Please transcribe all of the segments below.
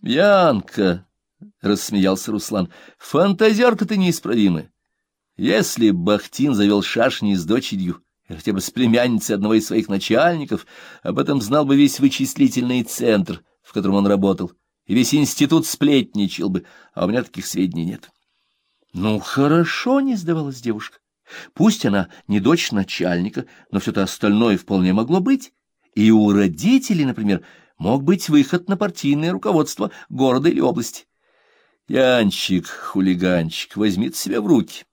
— Янка, — рассмеялся Руслан, — фантазерка ты неисправимая. Если Бахтин завел шашни с дочерью, хотя бы с племянницей одного из своих начальников, об этом знал бы весь вычислительный центр, в котором он работал, и весь институт сплетничал бы, а у меня таких сведений нет. — Ну, хорошо, — не сдавалась девушка. Пусть она не дочь начальника, но все-то остальное вполне могло быть. И у родителей, например, мог быть выход на партийное руководство города или области. Янчик, хулиганчик, возьми себя в руки.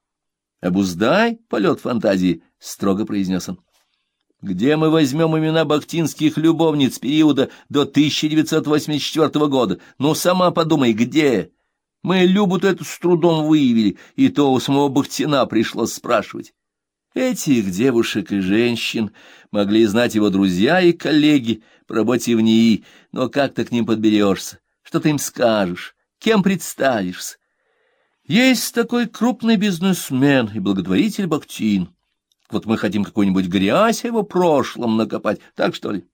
Обуздай полет фантазии, — строго произнес он. Где мы возьмем имена бахтинских любовниц периода до 1984 года? Ну, сама подумай, где? Мы Любу-то эту с трудом выявили, и то у самого Бахтина пришлось спрашивать. Этих девушек и женщин могли знать его друзья и коллеги по работе в НИИ, но как ты к ним подберешься? Что ты им скажешь? Кем представишься? Есть такой крупный бизнесмен и благотворитель Бахтин. Вот мы хотим какую-нибудь грязь его прошлом накопать, так что ли?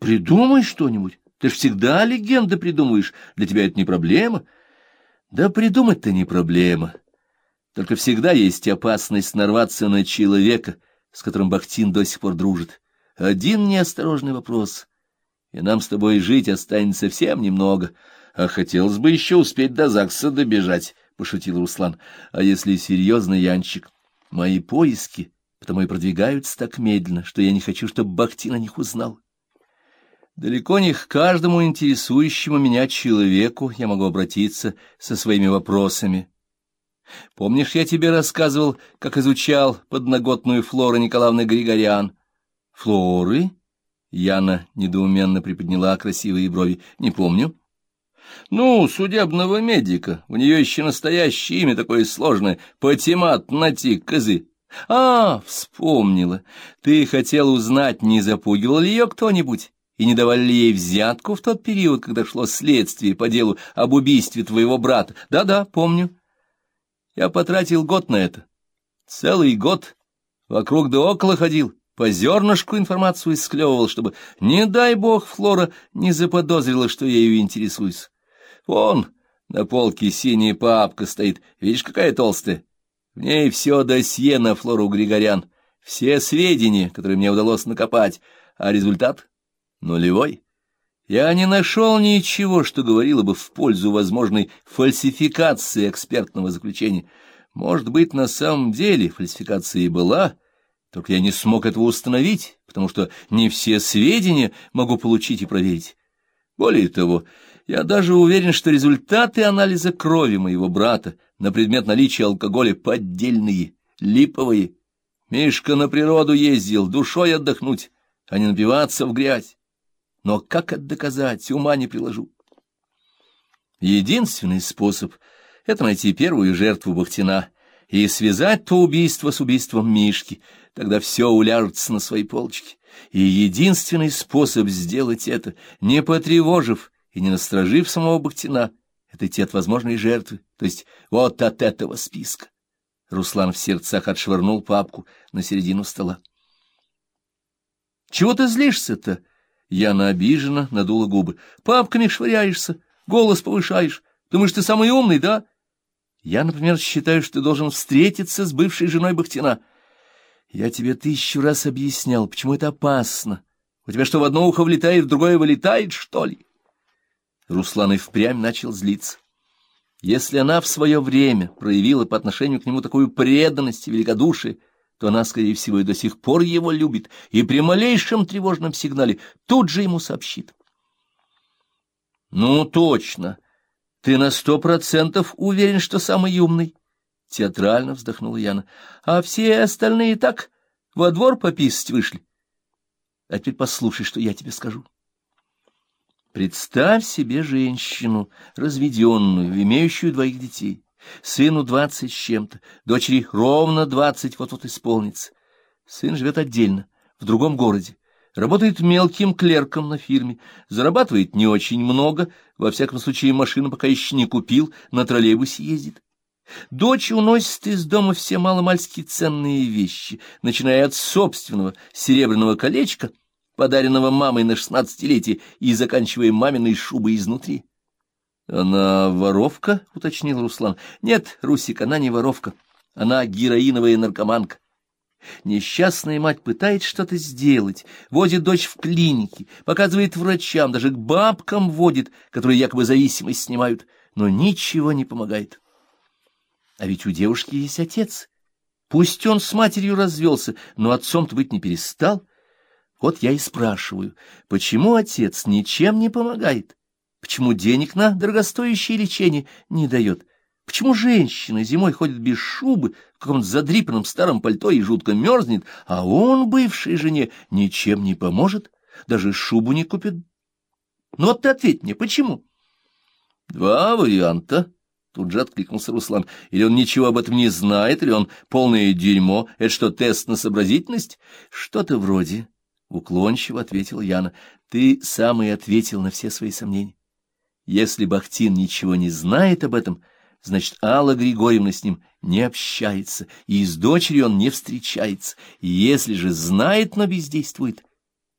Придумай что-нибудь. Ты ж всегда легенды придумываешь. Для тебя это не проблема. Да придумать-то не проблема. Только всегда есть опасность нарваться на человека, с которым Бахтин до сих пор дружит. Один неосторожный вопрос, и нам с тобой жить останется совсем немного, а хотелось бы еще успеть до ЗАГСа добежать, — пошутил Руслан. А если серьезно, Янчик, мои поиски потому и продвигаются так медленно, что я не хочу, чтобы Бахтин о них узнал. Далеко не к каждому интересующему меня человеку я могу обратиться со своими вопросами. Помнишь, я тебе рассказывал, как изучал подноготную Флору Николаевны Григорян? Флоры? Яна недоуменно приподняла красивые брови. Не помню. Ну, судебного медика. У нее еще настоящее имя такое сложное. Патимат Нати Козы. А, вспомнила. Ты хотел узнать, не запугивал ли ее кто-нибудь? и не давали ли ей взятку в тот период, когда шло следствие по делу об убийстве твоего брата. Да-да, помню. Я потратил год на это. Целый год. Вокруг да около ходил, по зернышку информацию склевывал, чтобы, не дай бог, Флора не заподозрила, что я ее интересуюсь. Вон, на полке синяя папка стоит, видишь, какая толстая. В ней все досье на Флору Григорян, все сведения, которые мне удалось накопать, а результат нулевой. Я не нашел ничего, что говорило бы в пользу возможной фальсификации экспертного заключения. Может быть, на самом деле фальсификация и была, только я не смог этого установить, потому что не все сведения могу получить и проверить. Более того, я даже уверен, что результаты анализа крови моего брата на предмет наличия алкоголя поддельные, липовые. Мишка на природу ездил, душой отдохнуть, а не напиваться в грязь но как это доказать, ума не приложу. Единственный способ — это найти первую жертву Бахтина и связать то убийство с убийством Мишки, тогда все уляжется на свои полочки. И единственный способ сделать это, не потревожив и не насторожив самого Бахтина, это идти от возможной жертвы, то есть вот от этого списка. Руслан в сердцах отшвырнул папку на середину стола. — Чего ты злишься-то? Яна обиженно надула губы. Папками швыряешься, голос повышаешь. Думаешь, ты самый умный, да? Я, например, считаю, что ты должен встретиться с бывшей женой Бахтина. Я тебе тысячу раз объяснял, почему это опасно. У тебя что, в одно ухо влетает, в другое вылетает, что ли? Руслан и впрямь начал злиться. Если она в свое время проявила по отношению к нему такую преданность и великодушие, то она, скорее всего, и до сих пор его любит, и при малейшем тревожном сигнале тут же ему сообщит. — Ну, точно. Ты на сто процентов уверен, что самый умный? — театрально вздохнула Яна. — А все остальные так во двор пописать вышли. А теперь послушай, что я тебе скажу. Представь себе женщину, разведенную, имеющую двоих детей. Сыну двадцать с чем-то, дочери ровно двадцать вот-вот исполнится. Сын живет отдельно, в другом городе, работает мелким клерком на фирме, зарабатывает не очень много, во всяком случае машину пока еще не купил, на троллейбусе ездит. Дочь уносит из дома все маломальски ценные вещи, начиная от собственного серебряного колечка, подаренного мамой на шестнадцатилетие, и заканчивая маминой шубой изнутри. Она воровка, — уточнил Руслан. Нет, Русик, она не воровка. Она героиновая наркоманка. Несчастная мать пытается что-то сделать, возит дочь в клинике, показывает врачам, даже к бабкам водит, которые якобы зависимость снимают, но ничего не помогает. А ведь у девушки есть отец. Пусть он с матерью развелся, но отцом-то быть не перестал. Вот я и спрашиваю, почему отец ничем не помогает? Почему денег на дорогостоящее лечение не дает? Почему женщина зимой ходит без шубы, в каком-то задрипанном старом пальто и жутко мерзнет, а он, бывшей жене, ничем не поможет, даже шубу не купит? Ну вот ты ответь мне, почему? Два варианта. Тут же откликнулся Руслан. Или он ничего об этом не знает, или он полное дерьмо. Это что, тест на сообразительность? Что-то вроде. Уклончиво ответил Яна. Ты сам и ответил на все свои сомнения. Если Бахтин ничего не знает об этом, значит, Алла Григорьевна с ним не общается, и с дочерью он не встречается. Если же знает, но бездействует,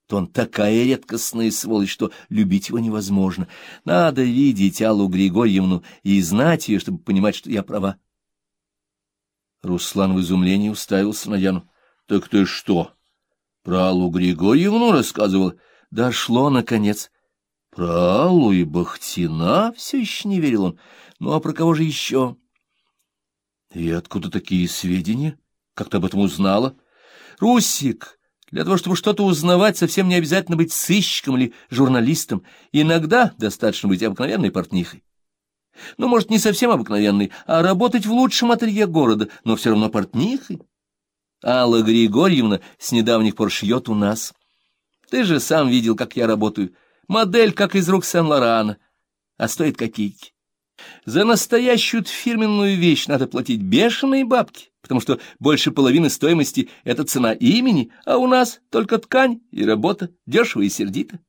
то он такая редкостная сволочь, что любить его невозможно. Надо видеть Аллу Григорьевну и знать ее, чтобы понимать, что я права. Руслан в изумлении уставился на Яну. — Так ты что, про Аллу Григорьевну рассказывал? Дошло, наконец. Про Аллу и Бахтина все еще не верил он. Ну, а про кого же еще? И откуда такие сведения? Как ты об этом узнала? Русик, для того, чтобы что-то узнавать, совсем не обязательно быть сыщиком или журналистом. Иногда достаточно быть обыкновенной портнихой. Ну, может, не совсем обыкновенной, а работать в лучшем ателье города, но все равно портнихой. Алла Григорьевна с недавних пор шьет у нас. Ты же сам видел, как я работаю. Модель, как из рук Сен-Лорана, а стоит копейки. За настоящую фирменную вещь надо платить бешеные бабки, потому что больше половины стоимости — это цена имени, а у нас только ткань и работа, дешево и сердито.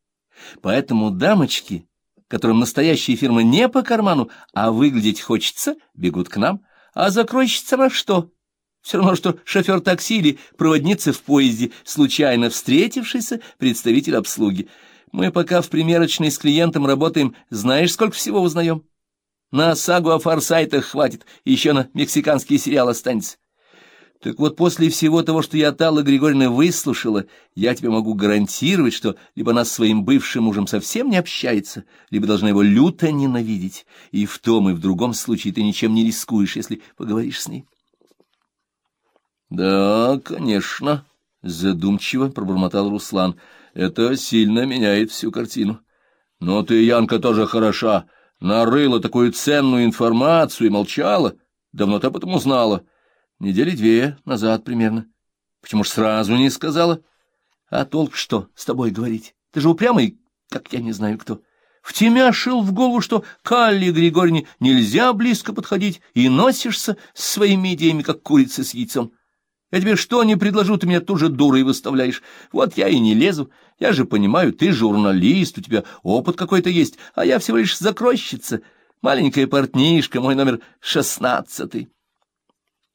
Поэтому дамочки, которым настоящая фирма не по карману, а выглядеть хочется, бегут к нам. А закройщица на что? Все равно, что шофер такси или проводница в поезде, случайно встретившийся представитель обслуги — мы пока в примерочной с клиентом работаем, знаешь, сколько всего узнаем? На сагу о форсайтах хватит, еще на мексиканский сериал останется. Так вот, после всего того, что я от Аллы Григорьевны выслушала, я тебе могу гарантировать, что либо она с своим бывшим мужем совсем не общается, либо должна его люто ненавидеть, и в том и в другом случае ты ничем не рискуешь, если поговоришь с ней. — Да, конечно, — задумчиво пробормотал Руслан, — это сильно меняет всю картину. Но ты, Янка, тоже хороша. Нарыла такую ценную информацию и молчала. Давно ты об этом узнала. Недели две назад примерно. Почему ж сразу не сказала? А толк что с тобой говорить? Ты же упрямый, как я не знаю кто. В тебя шил в голову, что к Алле Григорьевне нельзя близко подходить, и носишься с своими идеями, как курица с яйцом. Я тебе что не предложу, ты меня тут же дурой выставляешь. Вот я и не лезу. Я же понимаю, ты журналист, у тебя опыт какой-то есть, а я всего лишь закройщица. Маленькая портнишка, мой номер шестнадцатый.